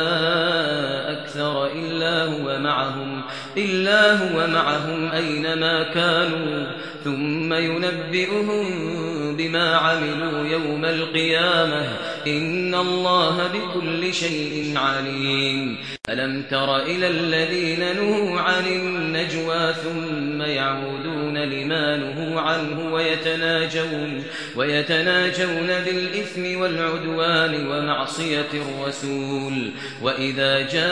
هو معهم إلا هو معهم أينما كانوا. ثم ينبئهم بما عملوا يوم القيامة. إن الله بكل شيء عليم. ألم تر إلى الذين نهوا عن النجوى ثم يعودون لما نهوا عنه ويتناجون, ويتناجون بالإثم والعدوان ومعصية الرسول. وإذا جاءوك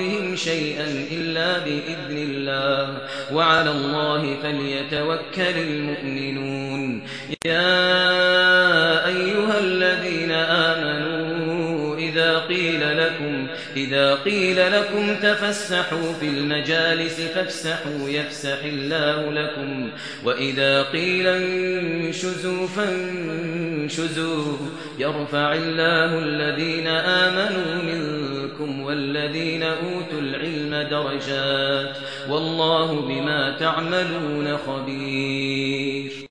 بضارهم شيئا إلا بإذن الله. وعلى الله فليتوكل المؤمنون. يا أيها الذين آمنوا إذا قيل لكم إذا قيل لكم تفسحوا في المجالس فافسحوا يفسح الله لكم. وإذا قيل انشزوا فانشزوا يرفع الله الذين آمنوا منكم والذين أوتوا العلم درجات والله بما تعملون خبير